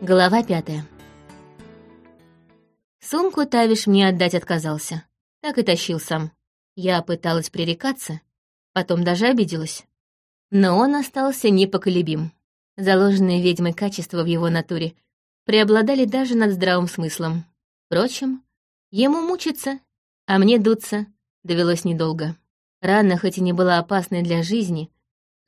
Глава пятая. Сумку Тавиш мне отдать отказался. Так и тащил сам. Я пыталась пререкаться, потом даже обиделась. Но он остался непоколебим. Заложенные ведьмой качества в его натуре преобладали даже над здравым смыслом. Впрочем, ему мучиться, а мне дуться довелось недолго. Рана, хоть и не была опасной для жизни,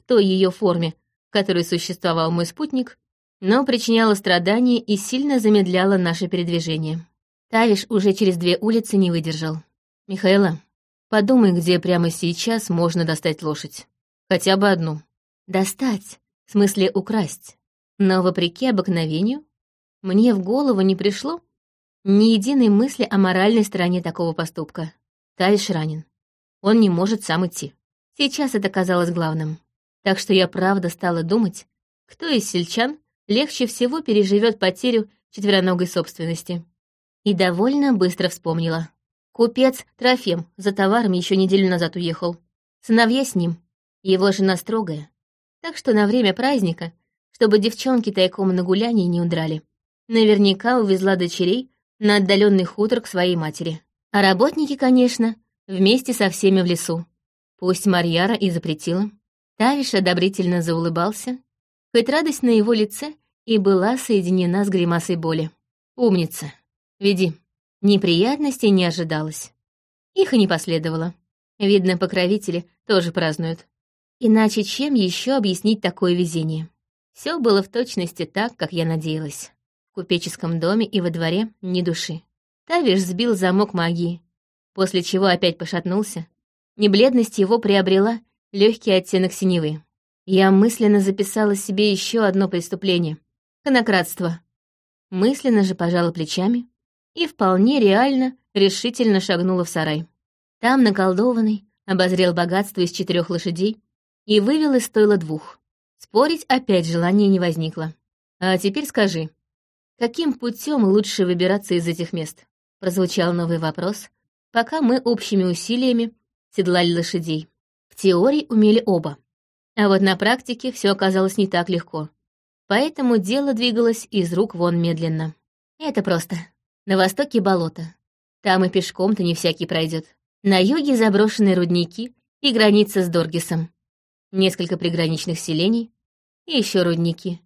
в той ее форме, в которой существовал мой спутник, но причиняла страдания и сильно замедляла наше передвижение. Тавиш уже через две улицы не выдержал. «Михаила, подумай, где прямо сейчас можно достать лошадь. Хотя бы одну». «Достать, в смысле украсть. Но, вопреки обыкновению, мне в голову не пришло ни единой мысли о моральной стороне такого поступка. Тавиш ранен. Он не может сам идти. Сейчас это казалось главным. Так что я правда стала думать, кто из сельчан легче всего переживет потерю четвероногой собственности. И довольно быстро вспомнила. Купец Трофим за товарами еще неделю назад уехал. Сыновья с ним. Его жена строгая. Так что на время праздника, чтобы девчонки тайком на гуляние не удрали, наверняка увезла дочерей на отдаленный хутор к своей матери. А работники, конечно, вместе со всеми в лесу. Пусть Марьяра и запретила. Тавиш одобрительно заулыбался, хоть радость на его лице и была соединена с гримасой боли. «Умница. Веди». Неприятностей не ожидалось. Их и не последовало. Видно, покровители тоже празднуют. Иначе чем еще объяснить такое везение? Все было в точности так, как я надеялась. В купеческом доме и во дворе ни души. Тавиш сбил замок магии, после чего опять пошатнулся. Небледность его приобрела легкий оттенок синевы. Я мысленно записала себе еще одно преступление — конократство. Мысленно же пожала плечами и вполне реально решительно шагнула в сарай. Там наколдованный обозрел богатство из четырех лошадей и вывел из стойла двух. Спорить опять желания не возникло. А теперь скажи, каким путем лучше выбираться из этих мест? Прозвучал новый вопрос, пока мы общими усилиями седлали лошадей. В теории умели оба. А вот на практике все оказалось не так легко. Поэтому дело двигалось из рук вон медленно. Это просто. На востоке болото. Там и пешком-то не всякий пройдет. На юге заброшенные рудники и граница с Доргисом. Несколько приграничных селений и еще рудники.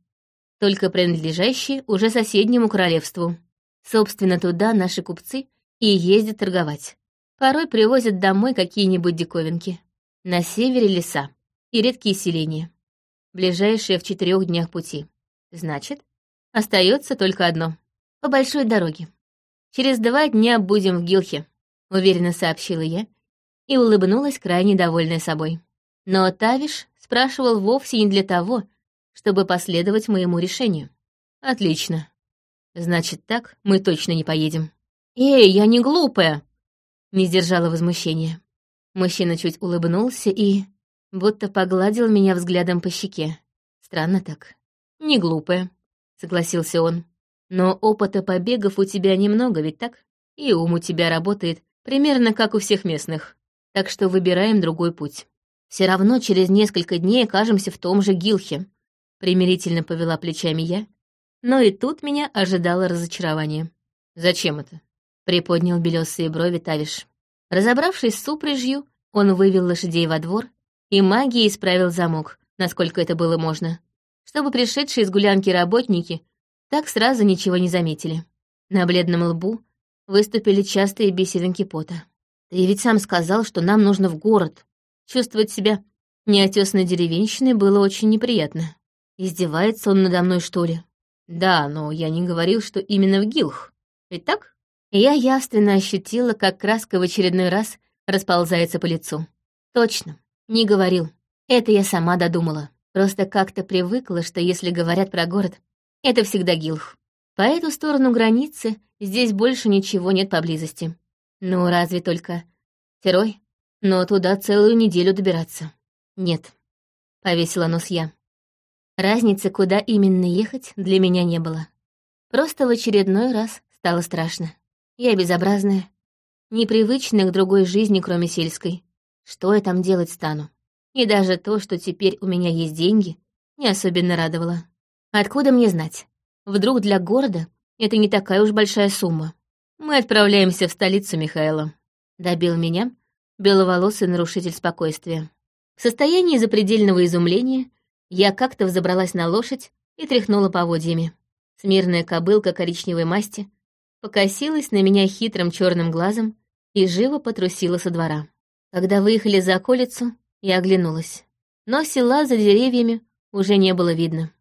Только принадлежащие уже соседнему королевству. Собственно, туда наши купцы и ездят торговать. Порой привозят домой какие-нибудь диковинки. На севере леса и редкие селения. Ближайшие в четырех днях пути. Значит, остается только одно. По большой дороге. Через два дня будем в Гилхе, уверенно сообщила я и улыбнулась, крайне довольная собой. Но Тавиш спрашивал вовсе не для того, чтобы последовать моему решению. Отлично. Значит, так мы точно не поедем. Эй, я не глупая! Не сдержала возмущения. Мужчина чуть улыбнулся и будто погладил меня взглядом по щеке. Странно так. Не глупая, согласился он. Но опыта побегов у тебя немного, ведь так? И ум у тебя работает примерно как у всех местных. Так что выбираем другой путь. Все равно через несколько дней окажемся в том же Гилхе. Примирительно повела плечами я, но и тут меня ожидало разочарование. «Зачем это?» — приподнял белесые брови Тавиш. Разобравшись с упряжью, он вывел лошадей во двор и магией исправил замок, насколько это было можно, чтобы пришедшие из гулянки работники так сразу ничего не заметили. На бледном лбу выступили частые бисеринки пота. «Ты ведь сам сказал, что нам нужно в город. Чувствовать себя неотесной деревенщиной было очень неприятно. Издевается он надо мной, что ли? Да, но я не говорил, что именно в Гилх. Ведь так?» Я явственно ощутила, как краска в очередной раз расползается по лицу. Точно, не говорил. Это я сама додумала. Просто как-то привыкла, что если говорят про город, это всегда Гилх. По эту сторону границы здесь больше ничего нет поблизости. Ну, разве только Терой? Но туда целую неделю добираться. Нет, повесила нос я. Разницы, куда именно ехать, для меня не было. Просто в очередной раз стало страшно. Я безобразная, непривычная к другой жизни, кроме сельской. Что я там делать стану? И даже то, что теперь у меня есть деньги, не особенно радовало. Откуда мне знать? Вдруг для города это не такая уж большая сумма. Мы отправляемся в столицу Михаила. Добил меня беловолосый нарушитель спокойствия. В состоянии запредельного изумления я как-то взобралась на лошадь и тряхнула поводьями. Смирная кобылка коричневой масти покосилась на меня хитрым черным глазом и живо потрусила со двора. Когда выехали за околицу, я оглянулась. Но села за деревьями уже не было видно.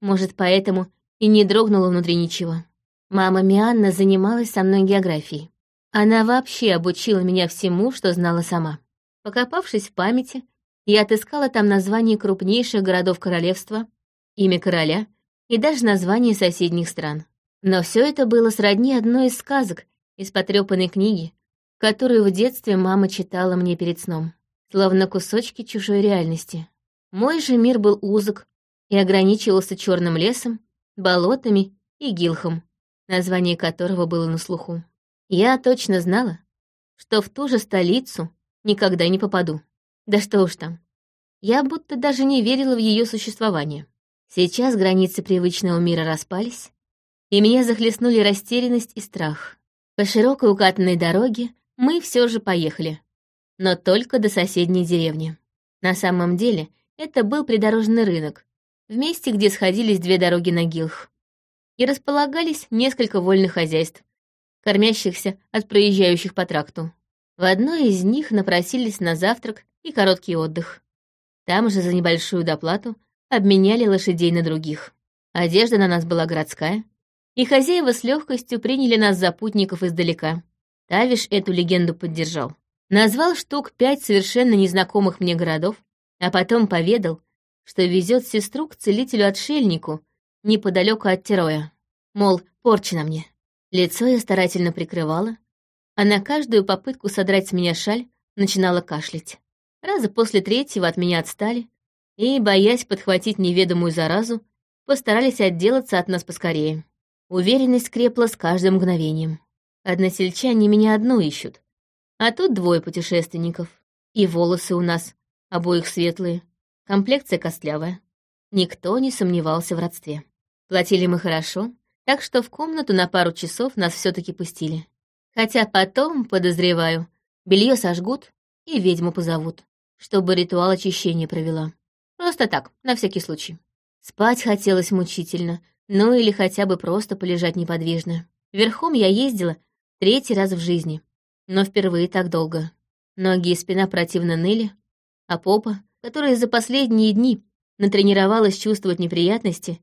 Может, поэтому и не дрогнуло внутри ничего. Мама Мианна занималась со мной географией. Она вообще обучила меня всему, что знала сама. Покопавшись в памяти, я отыскала там названия крупнейших городов королевства, имя короля и даже названия соседних стран. Но все это было сродни одной из сказок из потрепанной книги, которую в детстве мама читала мне перед сном, словно кусочки чужой реальности. Мой же мир был узок и ограничивался черным лесом, болотами и гилхом, название которого было на слуху. Я точно знала, что в ту же столицу никогда не попаду. Да что уж там. Я будто даже не верила в ее существование. Сейчас границы привычного мира распались, и меня захлестнули растерянность и страх. По широкой укатанной дороге мы все же поехали, но только до соседней деревни. На самом деле это был придорожный рынок, в месте, где сходились две дороги на Гилх и располагались несколько вольных хозяйств, кормящихся от проезжающих по тракту. В одной из них напросились на завтрак и короткий отдых. Там же за небольшую доплату обменяли лошадей на других. Одежда на нас была городская, и хозяева с легкостью приняли нас за путников издалека. Тавиш эту легенду поддержал. Назвал штук пять совершенно незнакомых мне городов, а потом поведал, что везет сестру к целителю-отшельнику, неподалеку от Тероя. Мол, порчи на мне. Лицо я старательно прикрывала, а на каждую попытку содрать с меня шаль начинала кашлять. Раза после третьего от меня отстали и, боясь подхватить неведомую заразу, постарались отделаться от нас поскорее. Уверенность крепла с каждым мгновением. Односельчане меня одну ищут, а тут двое путешественников. И волосы у нас обоих светлые, комплекция костлявая. Никто не сомневался в родстве. Платили мы хорошо, так что в комнату на пару часов нас все таки пустили. Хотя потом, подозреваю, белье сожгут и ведьму позовут, чтобы ритуал очищения провела. Просто так, на всякий случай. Спать хотелось мучительно, ну или хотя бы просто полежать неподвижно. Верхом я ездила третий раз в жизни, но впервые так долго. Ноги и спина противно ныли, а попа, которая за последние дни натренировалась чувствовать неприятности,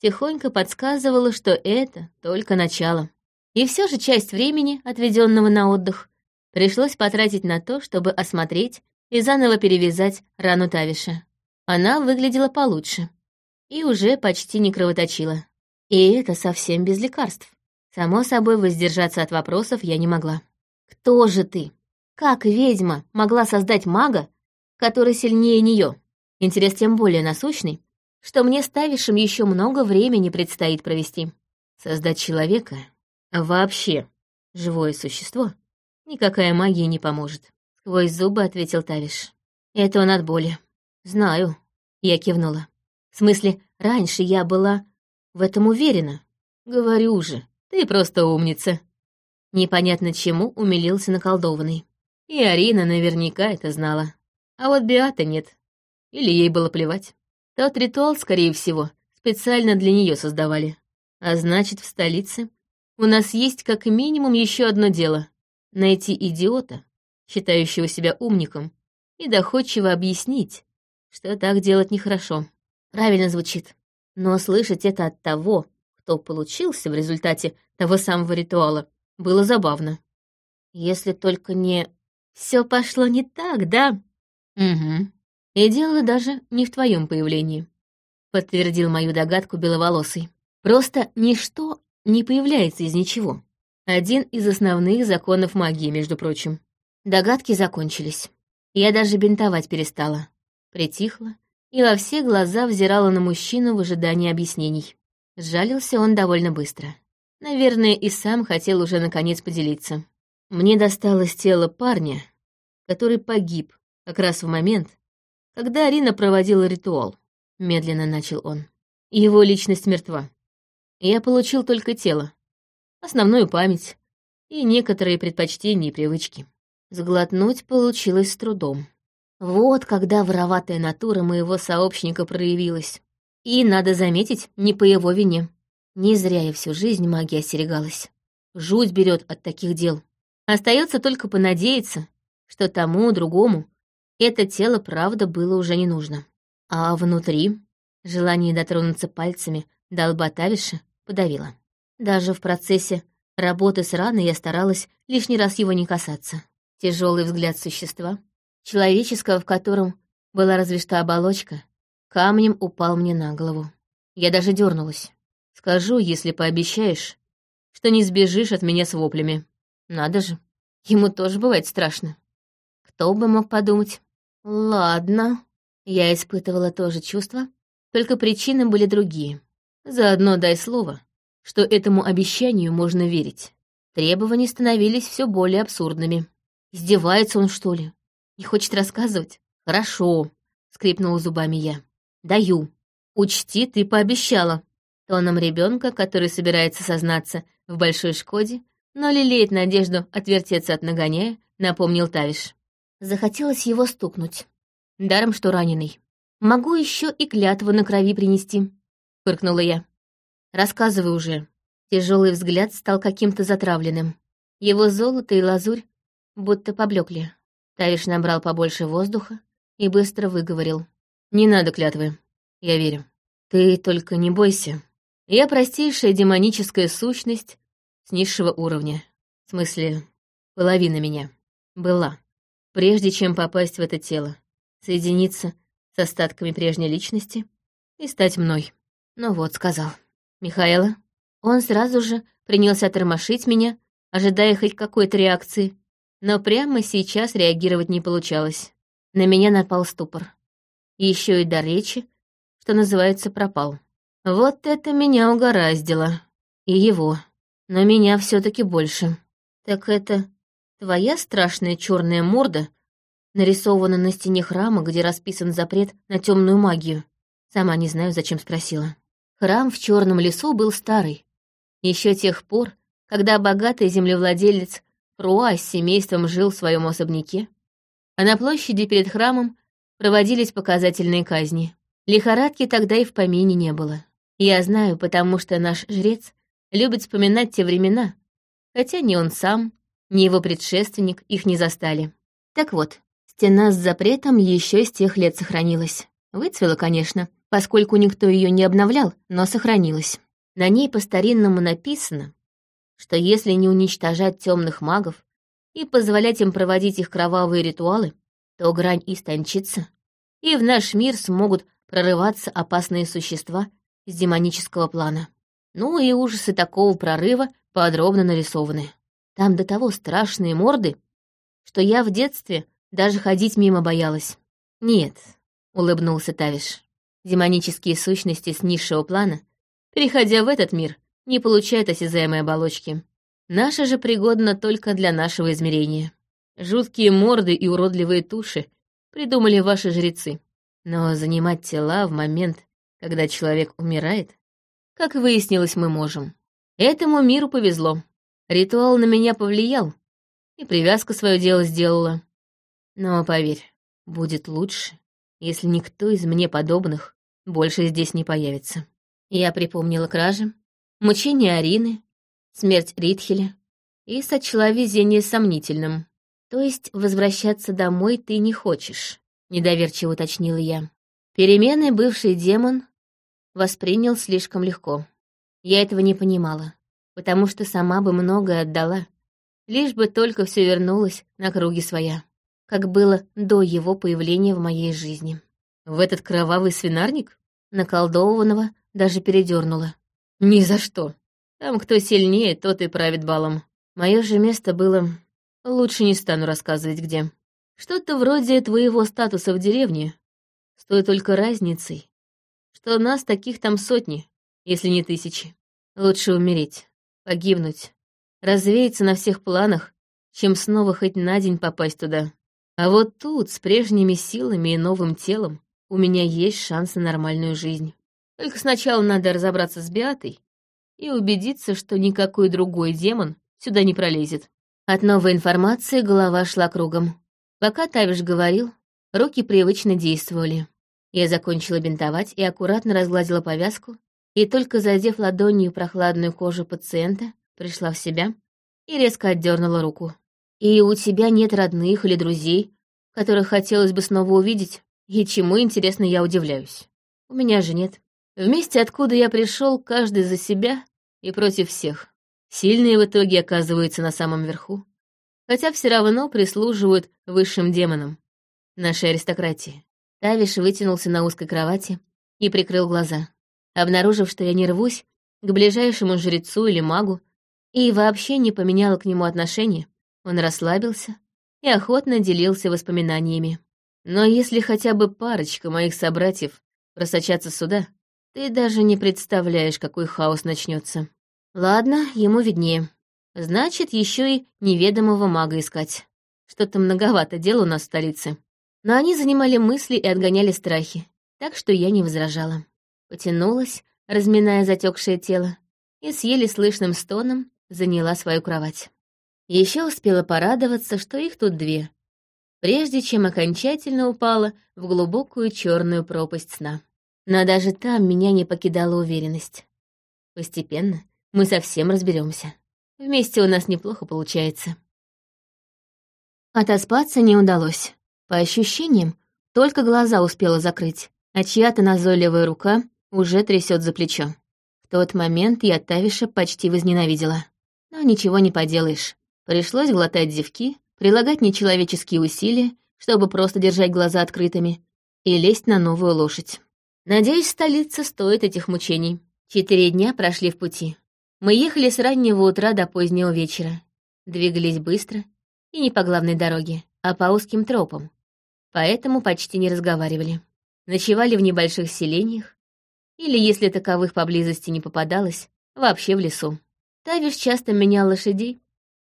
тихонько подсказывала, что это только начало. И все же часть времени, отведенного на отдых, пришлось потратить на то, чтобы осмотреть и заново перевязать рану Тавиша. Она выглядела получше и уже почти не кровоточила. И это совсем без лекарств. Само собой, воздержаться от вопросов я не могла. «Кто же ты? Как ведьма могла создать мага, который сильнее нее? Интерес тем более насущный, что мне с Тавишем еще много времени предстоит провести. Создать человека, вообще живое существо, никакая магия не поможет. Сквозь зубы ответил Тавиш. Это он от боли. Знаю. Я кивнула. В смысле, раньше я была в этом уверена. Говорю же, ты просто умница. Непонятно чему умилился наколдованный. И Арина наверняка это знала. А вот Биата нет. Или ей было плевать. Тот ритуал, скорее всего, специально для нее создавали. А значит, в столице у нас есть как минимум еще одно дело — найти идиота, считающего себя умником, и доходчиво объяснить, что так делать нехорошо. Правильно звучит. Но слышать это от того, кто получился в результате того самого ритуала, было забавно. Если только не... Все пошло не так, да? Угу. И дело даже не в твоем появлении, подтвердил мою догадку беловолосый. Просто ничто не появляется из ничего. Один из основных законов магии, между прочим. Догадки закончились. Я даже бинтовать перестала. Притихла и во все глаза взирала на мужчину в ожидании объяснений. Сжалился он довольно быстро. Наверное, и сам хотел уже наконец поделиться. Мне досталось тело парня, который погиб как раз в момент, когда Арина проводила ритуал, медленно начал он. Его личность мертва. Я получил только тело, основную память и некоторые предпочтения и привычки. Сглотнуть получилось с трудом. Вот когда вороватая натура моего сообщника проявилась. И, надо заметить, не по его вине. Не зря я всю жизнь магия остерегалась. Жуть берет от таких дел. Остается только понадеяться, что тому, другому, это тело, правда, было уже не нужно. А внутри желание дотронуться пальцами до лба Тавиша подавило. Даже в процессе работы с раной я старалась лишний раз его не касаться. Тяжелый взгляд существа, человеческого, в котором была разве что оболочка, камнем упал мне на голову. Я даже дернулась. Скажу, если пообещаешь, что не сбежишь от меня с воплями. Надо же, ему тоже бывает страшно. Кто бы мог подумать? Ладно. Я испытывала то же чувство, только причины были другие. Заодно дай слово, что этому обещанию можно верить. Требования становились все более абсурдными. Издевается он, что ли? Не хочет рассказывать? Хорошо, скрипнула зубами я. Даю. Учти, ты пообещала. Тоном ребенка, который собирается сознаться в большой шкоде, но лелеет надежду отвертеться от нагоняя, напомнил Тавиш. Захотелось его стукнуть. Даром, что раненый. Могу еще и клятву на крови принести, фыркнула я. Рассказывай уже. Тяжелый взгляд стал каким-то затравленным. Его золото и лазурь будто поблекли. Тавиш набрал побольше воздуха и быстро выговорил. «Не надо клятвы. Я верю. Ты только не бойся. Я простейшая демоническая сущность с низшего уровня. В смысле, половина меня. Была. Прежде чем попасть в это тело. Соединиться с остатками прежней личности и стать мной. Ну вот, сказал. Михаила. Он сразу же принялся тормошить меня, ожидая хоть какой-то реакции, но прямо сейчас реагировать не получалось. На меня напал ступор. Еще и до речи, что называется, пропал. Вот это меня угораздило. И его. Но меня все таки больше. Так это твоя страшная черная морда нарисована на стене храма, где расписан запрет на темную магию? Сама не знаю, зачем спросила. Храм в черном лесу был старый. Еще тех пор, когда богатый землевладелец Руа с семейством жил в своем особняке, а на площади перед храмом проводились показательные казни. Лихорадки тогда и в помине не было. Я знаю, потому что наш жрец любит вспоминать те времена, хотя ни он сам, ни его предшественник их не застали. Так вот, стена с запретом еще с тех лет сохранилась. Выцвела, конечно, поскольку никто ее не обновлял, но сохранилась. На ней по-старинному написано, что если не уничтожать темных магов и позволять им проводить их кровавые ритуалы, то грань истончится, и в наш мир смогут прорываться опасные существа из демонического плана. Ну и ужасы такого прорыва подробно нарисованы. Там до того страшные морды, что я в детстве даже ходить мимо боялась. Нет, — улыбнулся Тавиш, — демонические сущности с низшего плана, переходя в этот мир, не получают осязаемой оболочки. Наша же пригодна только для нашего измерения. Жуткие морды и уродливые туши придумали ваши жрецы. Но занимать тела в момент, когда человек умирает, как выяснилось, мы можем. Этому миру повезло. Ритуал на меня повлиял, и привязка свое дело сделала. Но поверь, будет лучше, если никто из мне подобных больше здесь не появится. Я припомнила кражи, мучение Арины, смерть Ритхеля и сочла везение сомнительным. То есть возвращаться домой ты не хочешь, недоверчиво уточнила я. Перемены бывший демон воспринял слишком легко. Я этого не понимала, потому что сама бы многое отдала, лишь бы только все вернулось на круги своя, как было до его появления в моей жизни. В этот кровавый свинарник наколдованного даже передернула. Ни за что. Там кто сильнее, тот и правит балом. Мое же место было... Лучше не стану рассказывать, где. Что-то вроде твоего статуса в деревне, с той только разницей, что нас таких там сотни, если не тысячи. Лучше умереть, погибнуть, развеяться на всех планах, чем снова хоть на день попасть туда. А вот тут, с прежними силами и новым телом, у меня есть шанс на нормальную жизнь. Только сначала надо разобраться с Биатой и убедиться, что никакой другой демон сюда не пролезет. От новой информации голова шла кругом. Пока Тавиш говорил, руки привычно действовали. Я закончила бинтовать и аккуратно разгладила повязку, и только задев ладонью прохладную кожу пациента, пришла в себя и резко отдернула руку. «И у тебя нет родных или друзей, которых хотелось бы снова увидеть? И чему, интересно, я удивляюсь? У меня же нет. Вместе, откуда я пришел, каждый за себя и против всех. Сильные в итоге оказываются на самом верху, хотя все равно прислуживают высшим демонам, нашей аристократии. Тавиш вытянулся на узкой кровати и прикрыл глаза. Обнаружив, что я не рвусь к ближайшему жрецу или магу и вообще не поменяла к нему отношения, он расслабился и охотно делился воспоминаниями. Но если хотя бы парочка моих собратьев просочатся сюда, ты даже не представляешь, какой хаос начнется. Ладно, ему виднее. Значит, еще и неведомого мага искать. Что-то многовато дел у нас в столице. Но они занимали мысли и отгоняли страхи, так что я не возражала. Потянулась, разминая затекшее тело, и с еле слышным стоном заняла свою кровать. Еще успела порадоваться, что их тут две, прежде чем окончательно упала в глубокую черную пропасть сна. Но даже там меня не покидала уверенность. Постепенно мы совсем разберемся. Вместе у нас неплохо получается. Отоспаться не удалось. По ощущениям, только глаза успела закрыть, а чья-то назойливая рука уже трясет за плечо. В тот момент я Тавиша почти возненавидела. Но ничего не поделаешь. Пришлось глотать зевки, прилагать нечеловеческие усилия, чтобы просто держать глаза открытыми, и лезть на новую лошадь. Надеюсь, столица стоит этих мучений. Четыре дня прошли в пути. Мы ехали с раннего утра до позднего вечера. Двигались быстро и не по главной дороге, а по узким тропам, поэтому почти не разговаривали. Ночевали в небольших селениях, или, если таковых поблизости не попадалось, вообще в лесу. Тавиш часто менял лошадей,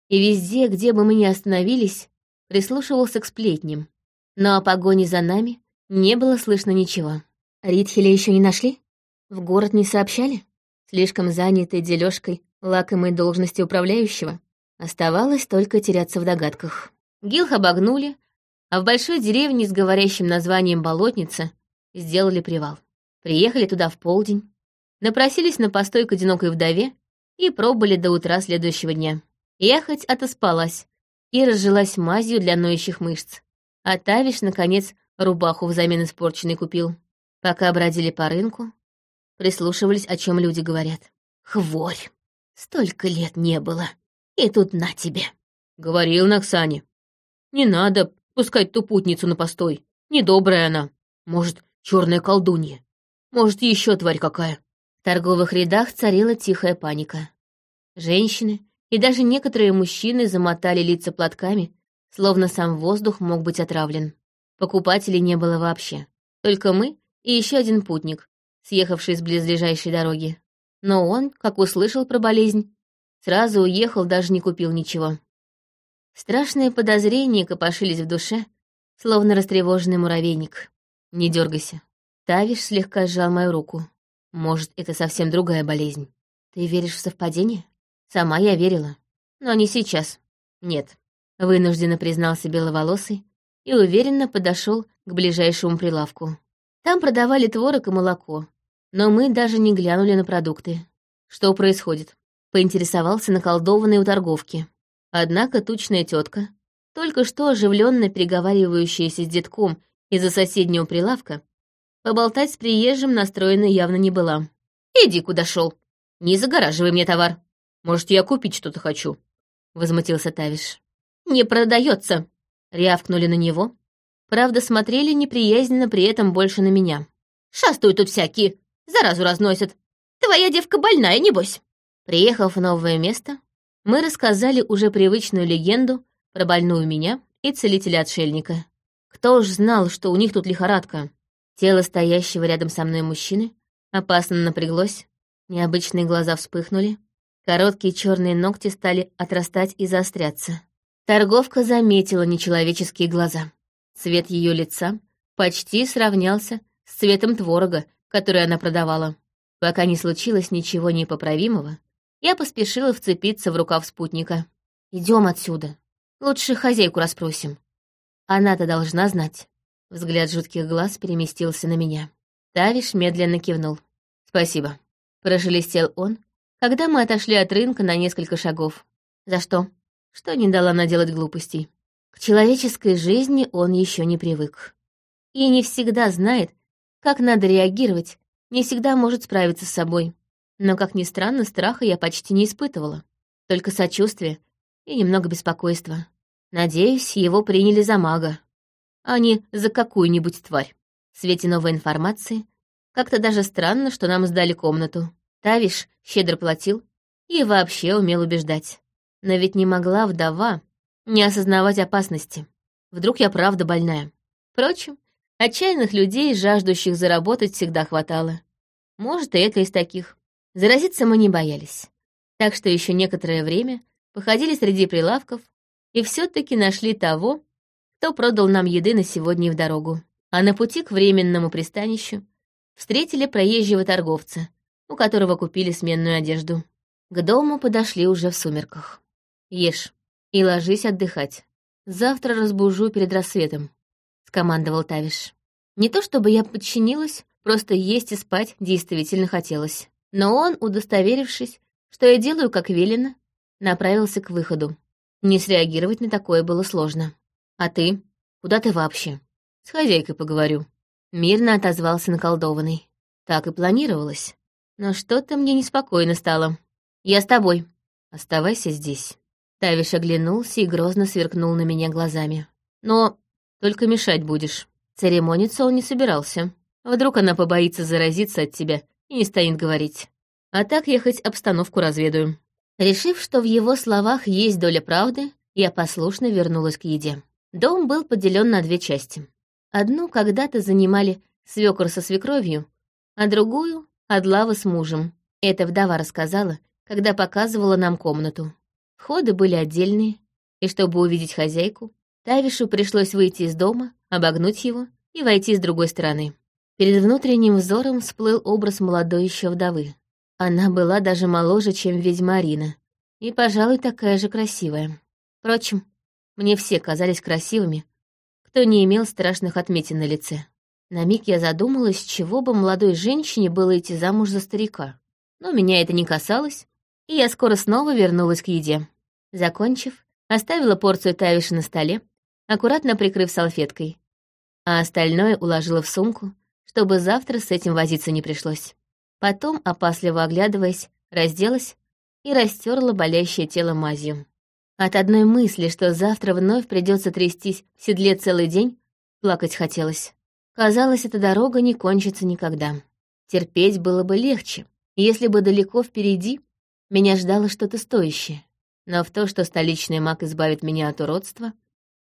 и везде, где бы мы ни остановились, прислушивался к сплетням. Но о погоне за нами не было слышно ничего. Ритхеля еще не нашли? В город не сообщали? Слишком занятой дележкой лакомой должности управляющего? Оставалось только теряться в догадках. Гилх обогнули, а в большой деревне с говорящим названием «Болотница» сделали привал. Приехали туда в полдень, напросились на постой к одинокой вдове и пробыли до утра следующего дня. Я хоть отоспалась и разжилась мазью для ноющих мышц, а Тавиш, наконец, рубаху взамен испорченной купил. Пока бродили по рынку, прислушивались, о чем люди говорят. «Хворь! Столько лет не было, и тут на тебе!» — говорил Наксане. «Не надо пускать ту путницу на постой. Недобрая она. Может, черная колдунья. Может, еще тварь какая». В торговых рядах царила тихая паника. Женщины и даже некоторые мужчины замотали лица платками, словно сам воздух мог быть отравлен. Покупателей не было вообще. Только мы и еще один путник, съехавший с близлежащей дороги. Но он, как услышал про болезнь, сразу уехал, даже не купил ничего. Страшные подозрения копошились в душе, словно растревоженный муравейник. «Не дергайся». Тавиш слегка сжал мою руку. «Может, это совсем другая болезнь. Ты веришь в совпадение?» «Сама я верила. Но не сейчас. Нет». Вынужденно признался беловолосый и уверенно подошел к ближайшему прилавку. Там продавали творог и молоко, но мы даже не глянули на продукты. Что происходит? Поинтересовался наколдованный у торговки. Однако тучная тетка, только что оживленно переговаривающаяся с детком из-за соседнего прилавка, поболтать с приезжим настроена явно не была. «Иди, куда шел. Не загораживай мне товар. Может, я купить что-то хочу?» — возмутился Тавиш. «Не продается!» — рявкнули на него. Правда, смотрели неприязненно при этом больше на меня. «Шастают тут всякие, заразу разносят. Твоя девка больная, небось!» Приехав в новое место, мы рассказали уже привычную легенду про больную меня и целителя-отшельника. Кто ж знал, что у них тут лихорадка? Тело стоящего рядом со мной мужчины опасно напряглось, необычные глаза вспыхнули, короткие черные ногти стали отрастать и заостряться. Торговка заметила нечеловеческие глаза. Цвет ее лица почти сравнялся с цветом творога, который она продавала. Пока не случилось ничего непоправимого, Я поспешила вцепиться в рукав спутника. Идем отсюда. Лучше хозяйку расспросим. Она-то должна знать. Взгляд жутких глаз переместился на меня. Тавиш медленно кивнул. «Спасибо», — прошелестел он, когда мы отошли от рынка на несколько шагов. «За что?» Что не дала наделать глупостей. К человеческой жизни он еще не привык. И не всегда знает, как надо реагировать, не всегда может справиться с собой. Но, как ни странно, страха я почти не испытывала. Только сочувствие и немного беспокойства. Надеюсь, его приняли за мага, а не за какую-нибудь тварь. В свете новой информации как-то даже странно, что нам сдали комнату. Тавиш щедро платил и вообще умел убеждать. Но ведь не могла вдова не осознавать опасности. Вдруг я правда больная. Впрочем, отчаянных людей, жаждущих заработать, всегда хватало. Может, и это из таких. Заразиться мы не боялись. Так что еще некоторое время походили среди прилавков и все таки нашли того, кто продал нам еды на сегодня и в дорогу. А на пути к временному пристанищу встретили проезжего торговца, у которого купили сменную одежду. К дому подошли уже в сумерках. «Ешь», и ложись отдыхать. Завтра разбужу перед рассветом», — скомандовал Тавиш. Не то чтобы я подчинилась, просто есть и спать действительно хотелось. Но он, удостоверившись, что я делаю как велено, направился к выходу. Не среагировать на такое было сложно. «А ты? Куда ты вообще?» «С хозяйкой поговорю». Мирно отозвался наколдованный. Так и планировалось. Но что-то мне неспокойно стало. «Я с тобой. Оставайся здесь». Тавиш оглянулся и грозно сверкнул на меня глазами. «Но только мешать будешь». Церемониться он не собирался. Вдруг она побоится заразиться от тебя и не станет говорить. А так я хоть обстановку разведаю. Решив, что в его словах есть доля правды, я послушно вернулась к еде. Дом был поделен на две части. Одну когда-то занимали свекор со свекровью, а другую — Адлава с мужем. Это вдова рассказала, когда показывала нам комнату. Входы были отдельные, и чтобы увидеть хозяйку, Тавишу пришлось выйти из дома, обогнуть его и войти с другой стороны. Перед внутренним взором всплыл образ молодой еще вдовы. Она была даже моложе, чем ведьма Арина, и, пожалуй, такая же красивая. Впрочем, мне все казались красивыми, кто не имел страшных отметин на лице. На миг я задумалась, чего бы молодой женщине было идти замуж за старика. Но меня это не касалось, и я скоро снова вернулась к еде. Закончив, оставила порцию тавиши на столе, аккуратно прикрыв салфеткой, а остальное уложила в сумку, чтобы завтра с этим возиться не пришлось. Потом, опасливо оглядываясь, разделась и растерла болящее тело мазью. От одной мысли, что завтра вновь придется трястись в седле целый день, плакать хотелось. Казалось, эта дорога не кончится никогда. Терпеть было бы легче, если бы далеко впереди меня ждало что-то стоящее но в то, что столичный маг избавит меня от уродства,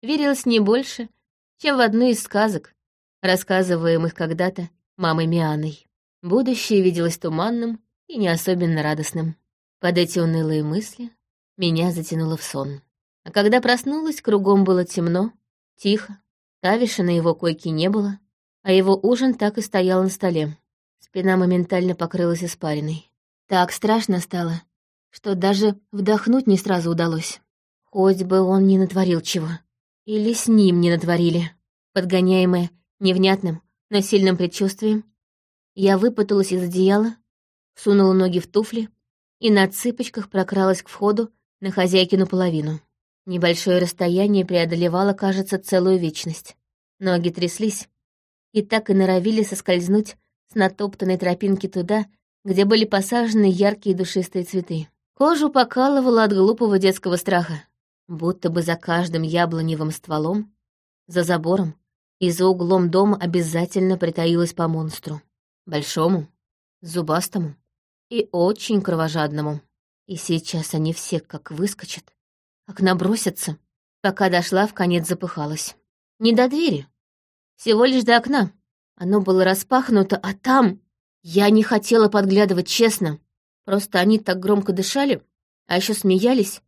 верилось не больше, чем в одну из сказок, рассказываемых когда-то мамой Мианой. Будущее виделось туманным и не особенно радостным. Под эти унылые мысли меня затянуло в сон. А когда проснулась, кругом было темно, тихо, Тавиша на его койке не было, а его ужин так и стоял на столе. Спина моментально покрылась испариной. Так страшно стало, что даже вдохнуть не сразу удалось. Хоть бы он не натворил чего. Или с ним не натворили. Подгоняемая невнятным, но сильным предчувствием, я выпуталась из одеяла, сунула ноги в туфли и на цыпочках прокралась к входу на хозяйкину половину. Небольшое расстояние преодолевало, кажется, целую вечность. Ноги тряслись и так и норовили соскользнуть с натоптанной тропинки туда, где были посажены яркие душистые цветы. Кожу покалывало от глупого детского страха. Будто бы за каждым яблоневым стволом, за забором и за углом дома обязательно притаилась по монстру. Большому, зубастому и очень кровожадному. И сейчас они все как выскочат, как набросятся. Пока дошла, в конец запыхалась. Не до двери, всего лишь до окна. Оно было распахнуто, а там... Я не хотела подглядывать, честно. Просто они так громко дышали, а еще смеялись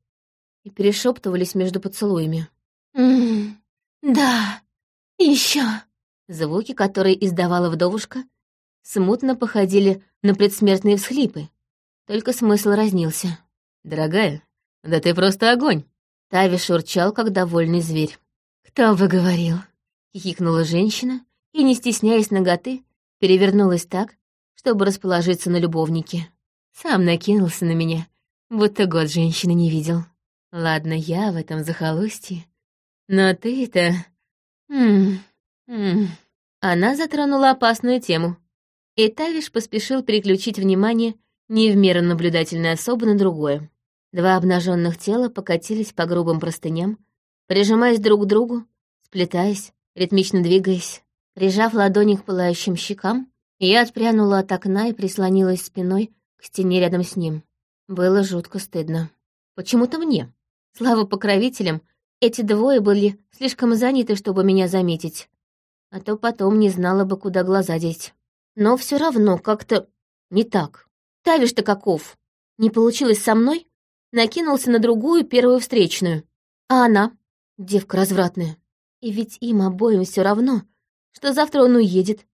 и перешептывались между поцелуями. «М-м, да, еще. Звуки, которые издавала вдовушка, смутно походили на предсмертные всхлипы, только смысл разнился. «Дорогая, да ты просто огонь!» Тавиш урчал, как довольный зверь. «Кто бы говорил?» — хихикнула женщина и, не стесняясь ноготы, перевернулась так, чтобы расположиться на любовнике. Сам накинулся на меня, будто год женщины не видел. Ладно, я в этом захолустье. Но ты-то... Она затронула опасную тему. И Тавиш поспешил переключить внимание не в меру наблюдательной особы на другое. Два обнаженных тела покатились по грубым простыням, прижимаясь друг к другу, сплетаясь, ритмично двигаясь. Прижав ладони к пылающим щекам, я отпрянула от окна и прислонилась спиной к стене рядом с ним. Было жутко стыдно. Почему-то мне. Слава покровителям, эти двое были слишком заняты, чтобы меня заметить. А то потом не знала бы, куда глаза деть. Но все равно как-то не так. Тавиш-то каков? Не получилось со мной? Накинулся на другую первую встречную. А она? Девка развратная. И ведь им обоим все равно, что завтра он уедет,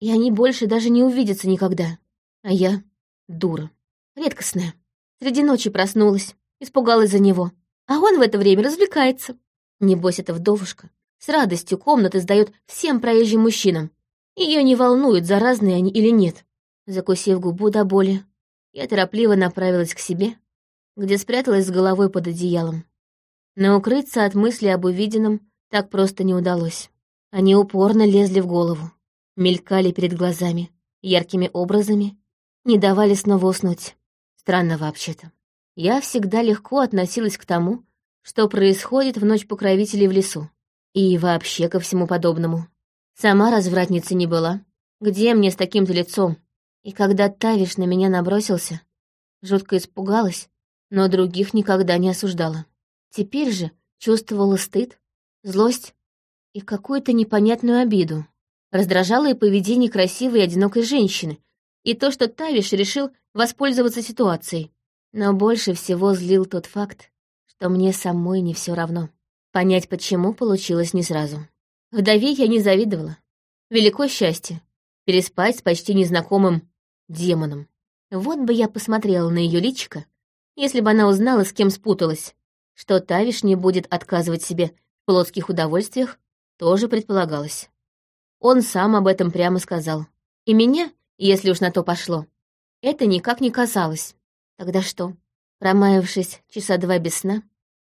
и они больше даже не увидятся никогда. А я — дура. Редкостная. Среди ночи проснулась, испугалась за него. А он в это время развлекается. Небось, эта вдовушка с радостью комнаты сдает всем проезжим мужчинам. Ее не волнует, заразные они или нет. Закусив губу до боли, я торопливо направилась к себе, где спряталась с головой под одеялом. Но укрыться от мысли об увиденном так просто не удалось. Они упорно лезли в голову, мелькали перед глазами, яркими образами, не давали снова уснуть. Странно вообще-то. Я всегда легко относилась к тому, что происходит в ночь покровителей в лесу. И вообще ко всему подобному. Сама развратница не была. Где мне с таким-то лицом? И когда Тавиш на меня набросился, жутко испугалась, но других никогда не осуждала. Теперь же чувствовала стыд, злость и какую-то непонятную обиду. Раздражало и поведение красивой и одинокой женщины, и то, что Тавиш решил воспользоваться ситуацией. Но больше всего злил тот факт, что мне самой не все равно. Понять, почему, получилось не сразу. Вдове я не завидовала. Великое счастье — переспать с почти незнакомым демоном. Вот бы я посмотрела на ее личико, если бы она узнала, с кем спуталась. Что Тавиш не будет отказывать себе в плотских удовольствиях, тоже предполагалось. Он сам об этом прямо сказал. И меня, если уж на то пошло, это никак не казалось. Тогда что? Промаявшись часа два без сна,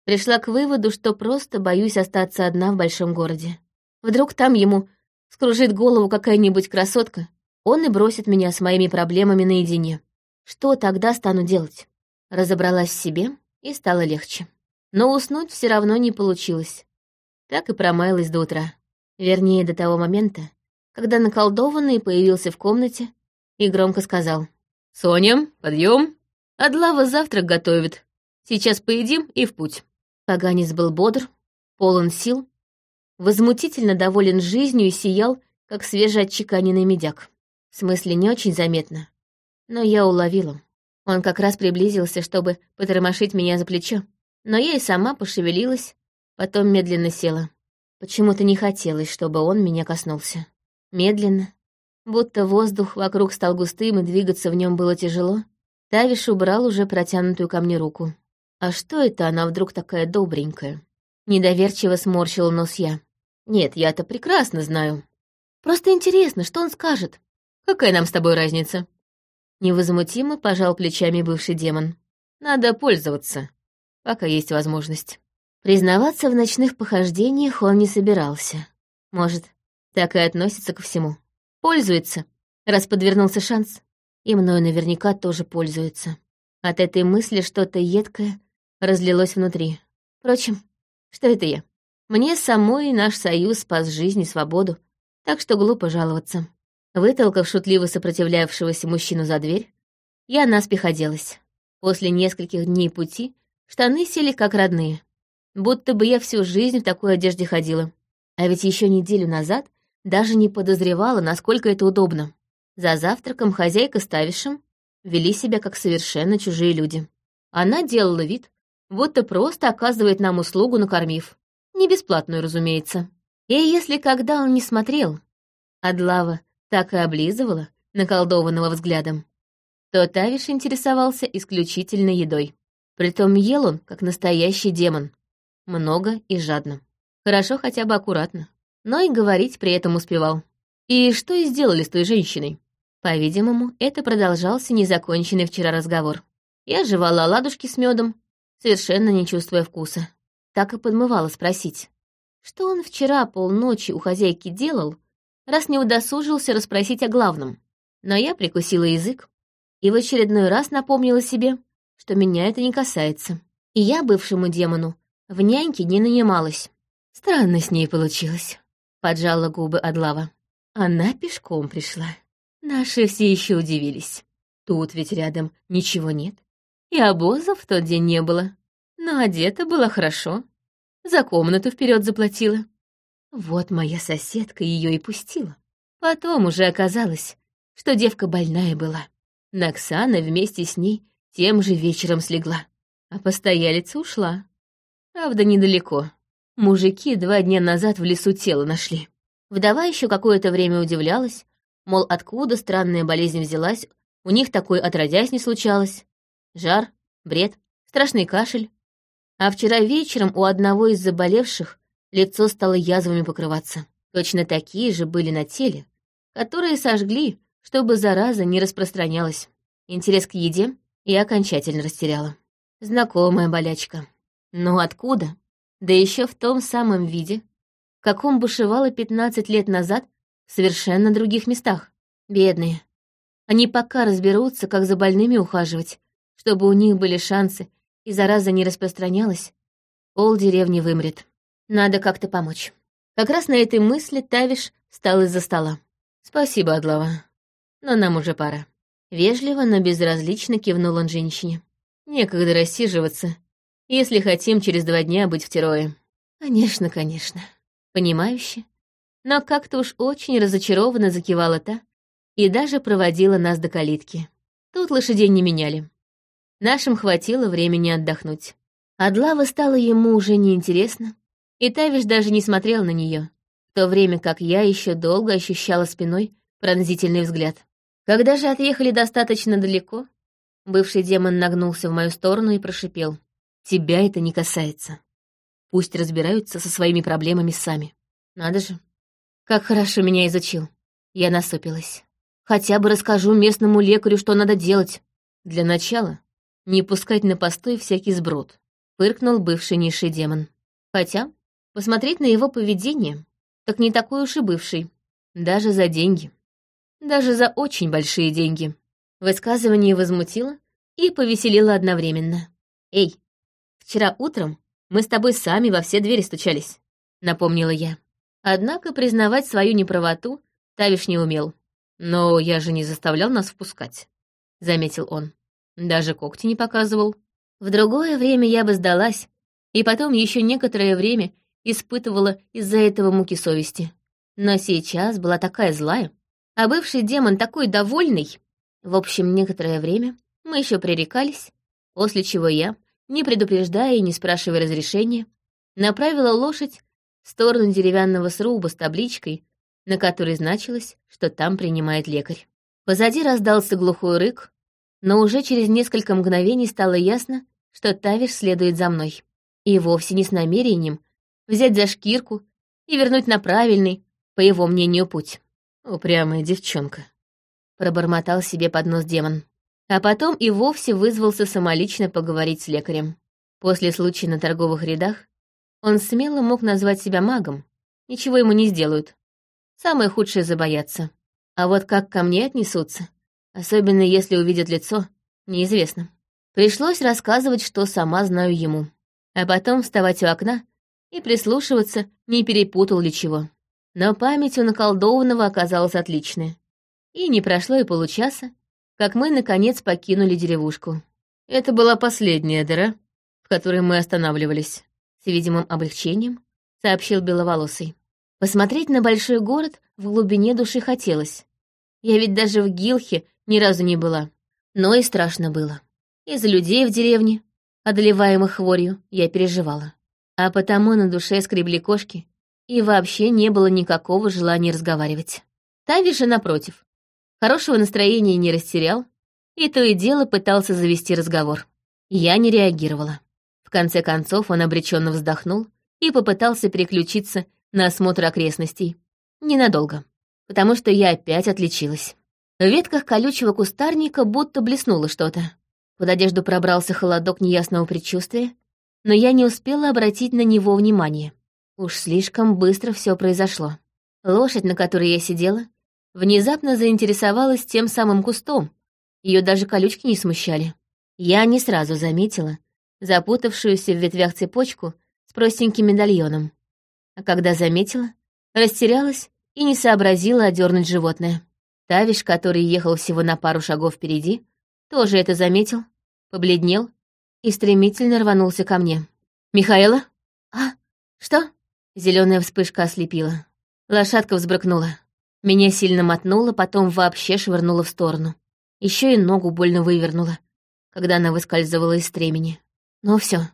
пришла к выводу, что просто боюсь остаться одна в большом городе. Вдруг там ему скружит голову какая-нибудь красотка, он и бросит меня с моими проблемами наедине. Что тогда стану делать? Разобралась в себе, и стало легче. Но уснуть все равно не получилось. Так и промаялась до утра. Вернее, до того момента, когда наколдованный появился в комнате и громко сказал. «Соня, подъем! Адлава завтрак готовит. Сейчас поедим и в путь». Поганец был бодр, полон сил возмутительно доволен жизнью и сиял, как свежеотчеканенный медяк. В смысле, не очень заметно. Но я уловила. Он как раз приблизился, чтобы потормошить меня за плечо. Но я и сама пошевелилась, потом медленно села. Почему-то не хотелось, чтобы он меня коснулся. Медленно, будто воздух вокруг стал густым и двигаться в нем было тяжело, Тавиш убрал уже протянутую ко мне руку. А что это она вдруг такая добренькая? Недоверчиво сморщила нос я. Нет, я-то прекрасно знаю. Просто интересно, что он скажет. Какая нам с тобой разница? Невозмутимо пожал плечами бывший демон. Надо пользоваться, пока есть возможность. Признаваться в ночных похождениях он не собирался. Может, так и относится ко всему. Пользуется, раз подвернулся шанс. И мною наверняка тоже пользуется. От этой мысли что-то едкое разлилось внутри. Впрочем, что это я? Мне самой наш союз спас жизнь и свободу, так что глупо жаловаться. Вытолкав шутливо сопротивлявшегося мужчину за дверь, я наспех оделась. После нескольких дней пути штаны сели как родные. Будто бы я всю жизнь в такой одежде ходила. А ведь еще неделю назад даже не подозревала, насколько это удобно. За завтраком хозяйка с Тавишем вели себя как совершенно чужие люди. Она делала вид, будто просто оказывает нам услугу, накормив. Не бесплатную, разумеется. И если когда он не смотрел, Адлава так и облизывала наколдованного взглядом, то Тавиш интересовался исключительно едой. Притом ел он, как настоящий демон. Много и жадно. Хорошо хотя бы аккуратно. Но и говорить при этом успевал. И что и сделали с той женщиной? По-видимому, это продолжался незаконченный вчера разговор. Я жевала оладушки с медом, совершенно не чувствуя вкуса. Так и подмывала спросить, что он вчера полночи у хозяйки делал, раз не удосужился расспросить о главном. Но я прикусила язык и в очередной раз напомнила себе, что меня это не касается. И я бывшему демону в няньке не нанималась. Странно с ней получилось. Поджала губы Адлава. Она пешком пришла. Наши все еще удивились. Тут ведь рядом ничего нет. И обоза в тот день не было. Но одета была хорошо. За комнату вперед заплатила. Вот моя соседка ее и пустила. Потом уже оказалось, что девка больная была. Наксана вместе с ней тем же вечером слегла, а постоялица ушла. Правда, недалеко. Мужики два дня назад в лесу тело нашли. Вдова еще какое-то время удивлялась, мол, откуда странная болезнь взялась, у них такой отродясь не случалось. Жар, бред, страшный кашель. А вчера вечером у одного из заболевших лицо стало язвами покрываться. Точно такие же были на теле, которые сожгли, чтобы зараза не распространялась. Интерес к еде я окончательно растеряла. Знакомая болячка. Но откуда? Да еще в том самом виде, в каком бушевала 15 лет назад совершенно других местах. Бедные. Они пока разберутся, как за больными ухаживать, чтобы у них были шансы, и зараза не распространялась, пол деревни вымрет. Надо как-то помочь. Как раз на этой мысли Тавиш встал из-за стола. «Спасибо, Адлава. Но нам уже пора». Вежливо, но безразлично кивнул он женщине. «Некогда рассиживаться, если хотим через два дня быть в Терое». «Конечно, конечно». Понимающе. Но как-то уж очень разочарованно закивала та и даже проводила нас до калитки. Тут лошадей не меняли. Нашим хватило времени отдохнуть. Адлава стала ему уже неинтересна, и Тавиш даже не смотрел на нее, в то время как я еще долго ощущала спиной пронзительный взгляд. Когда же отъехали достаточно далеко, бывший демон нагнулся в мою сторону и прошипел. «Тебя это не касается. Пусть разбираются со своими проблемами сами. Надо же. Как хорошо меня изучил. Я насупилась. Хотя бы расскажу местному лекарю, что надо делать. Для начала не пускать на постой всякий сброд», — фыркнул бывший низший демон. Хотя Посмотреть на его поведение, так не такой уж и бывший. Даже за деньги. Даже за очень большие деньги. Высказывание возмутило и повеселило одновременно. «Эй, вчера утром мы с тобой сами во все двери стучались», — напомнила я. Однако признавать свою неправоту Тавиш не умел. «Но я же не заставлял нас впускать», — заметил он. Даже когти не показывал. В другое время я бы сдалась, и потом еще некоторое время испытывала из-за этого муки совести. Но сейчас была такая злая, а бывший демон такой довольный. В общем, некоторое время мы еще пререкались, после чего я, не предупреждая и не спрашивая разрешения, направила лошадь в сторону деревянного сруба с табличкой, на которой значилось, что там принимает лекарь. Позади раздался глухой рык, но уже через несколько мгновений стало ясно, что Тавиш следует за мной. И вовсе не с намерением взять за шкирку и вернуть на правильный, по его мнению, путь. Упрямая девчонка. Пробормотал себе под нос демон. А потом и вовсе вызвался самолично поговорить с лекарем. После случая на торговых рядах он смело мог назвать себя магом. Ничего ему не сделают. Самое худшее — забояться. А вот как ко мне отнесутся, особенно если увидят лицо, неизвестно. Пришлось рассказывать, что сама знаю ему. А потом вставать у окна и прислушиваться, не перепутал ли чего. Но память у наколдованного оказалась отличная. И не прошло и получаса, как мы, наконец, покинули деревушку. Это была последняя дыра, в которой мы останавливались. Видимым облегчением сообщил Беловолосый. Посмотреть на большой город в глубине души хотелось. Я ведь даже в Гилхе ни разу не была. Но и страшно было. Из-за людей в деревне, одолеваемых хворью, я переживала а потому на душе скребли кошки, и вообще не было никакого желания разговаривать. Тави же, напротив, хорошего настроения не растерял, и то и дело пытался завести разговор. Я не реагировала. В конце концов он обреченно вздохнул и попытался переключиться на осмотр окрестностей. Ненадолго, потому что я опять отличилась. В ветках колючего кустарника будто блеснуло что-то. Под одежду пробрался холодок неясного предчувствия, но я не успела обратить на него внимание. Уж слишком быстро все произошло. Лошадь, на которой я сидела, внезапно заинтересовалась тем самым кустом. Ее даже колючки не смущали. Я не сразу заметила запутавшуюся в ветвях цепочку с простеньким медальоном. А когда заметила, растерялась и не сообразила одернуть животное. Тавиш, который ехал всего на пару шагов впереди, тоже это заметил, побледнел и стремительно рванулся ко мне. «Михаэла?» «А? Что?» Зеленая вспышка ослепила. Лошадка взбрыкнула. Меня сильно мотнуло, потом вообще швырнуло в сторону. Еще и ногу больно вывернула, когда она выскальзывала из стремени. Ну все,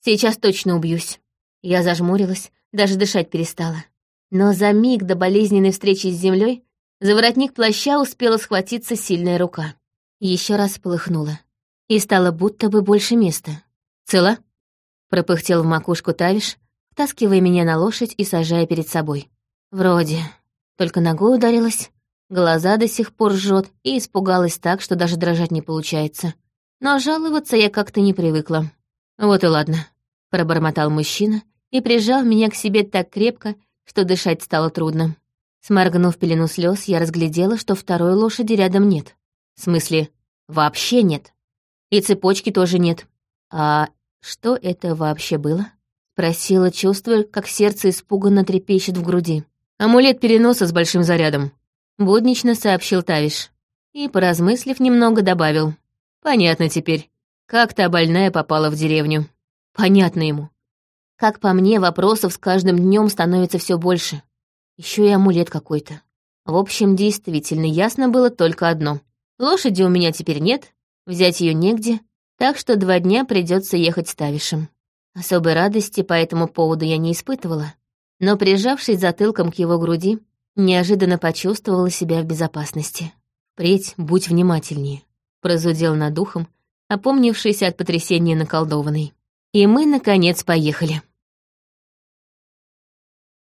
сейчас точно убьюсь. Я зажмурилась, даже дышать перестала. Но за миг до болезненной встречи с землей за воротник плаща успела схватиться сильная рука. Еще раз полыхнула. И стало будто бы больше места. «Цела?» — пропыхтел в макушку Тавиш, втаскивая меня на лошадь и сажая перед собой. Вроде. Только ногой ударилась, глаза до сих пор жжет и испугалась так, что даже дрожать не получается. Но жаловаться я как-то не привыкла. Вот и ладно. Пробормотал мужчина и прижал меня к себе так крепко, что дышать стало трудно. Сморгнув пелену слез, я разглядела, что второй лошади рядом нет. В смысле, вообще нет. И цепочки тоже нет. А что это вообще было? Просила, чувствуя, как сердце испуганно трепещет в груди. «Амулет переноса с большим зарядом», — буднично сообщил Тавиш. И, поразмыслив немного, добавил. «Понятно теперь, как та больная попала в деревню». Понятно ему. Как по мне, вопросов с каждым днем становится все больше. Еще и амулет какой-то. В общем, действительно, ясно было только одно. Лошади у меня теперь нет, взять ее негде, так что два дня придется ехать с Тавишем. Особой радости по этому поводу я не испытывала но, прижавшись затылком к его груди, неожиданно почувствовала себя в безопасности. «Впредь будь внимательнее», — прозудел над духом, опомнившийся от потрясения наколдованный. И мы, наконец, поехали.